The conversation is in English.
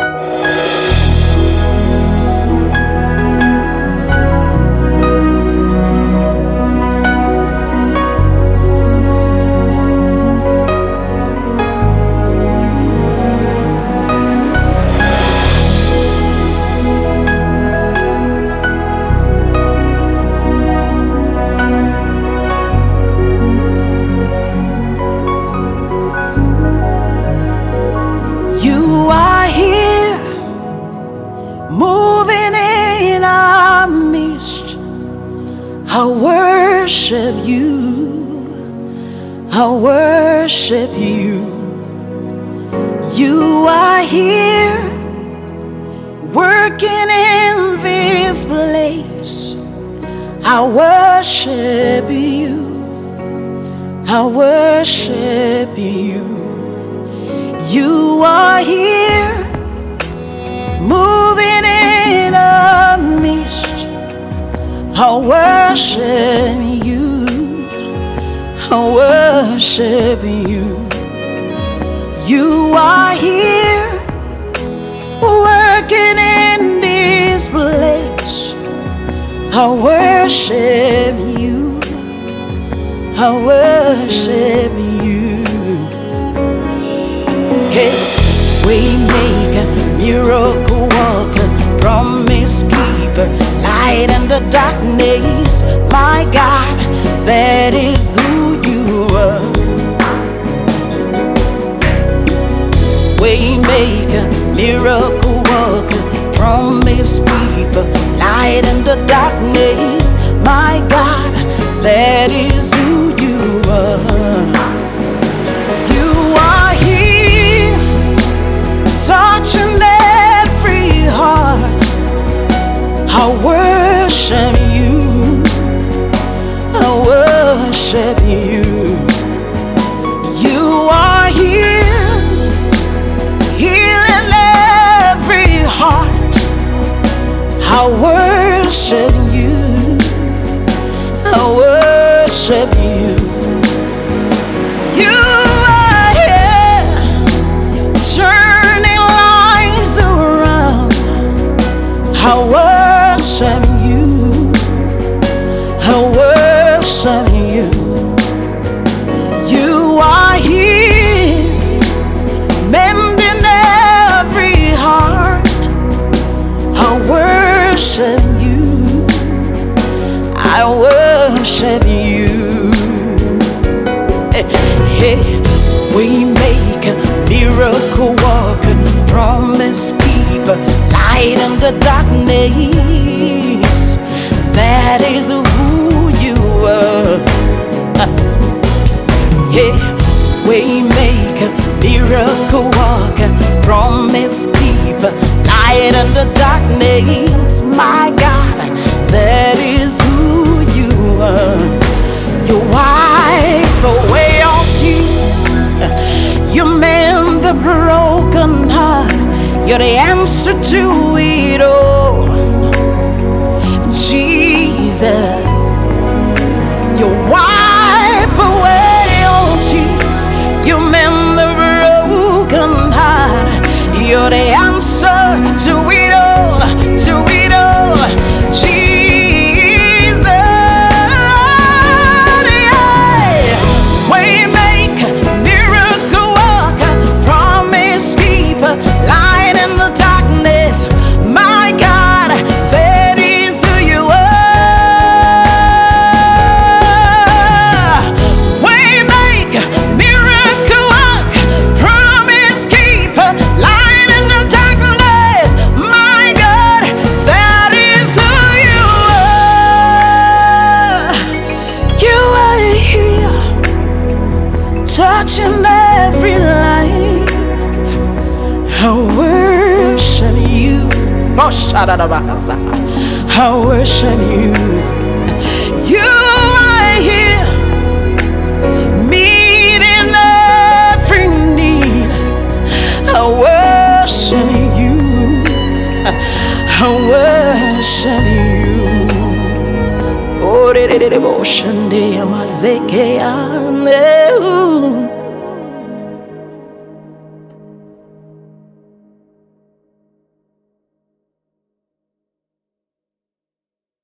You I worship you. I worship you. You are here, working in this place. I worship you. I worship you. You are here, moving I worship you. I worship you. You are here, working in this place. I worship you. I worship you. Hey, we make a miracle worker, promise keeper, light in the darkness. My God, that is who you are. Waymaker, miracle worker, promise keeper, light in the darkness. My God, that is who you are. I worship you. I worship you. You are here, turning lives around. I I worship you. Hey, we make a miracle worker, promise keeper, light in the darkness. That is who you are. Hey, we make a miracle worker, promise keeper, light in the darkness. My God, heart. You're the answer to it all. Jesus, you're wipe I worship you. You are here, meeting every need. I worship you. I worship you. Oh, de- de- de- devotion, de-.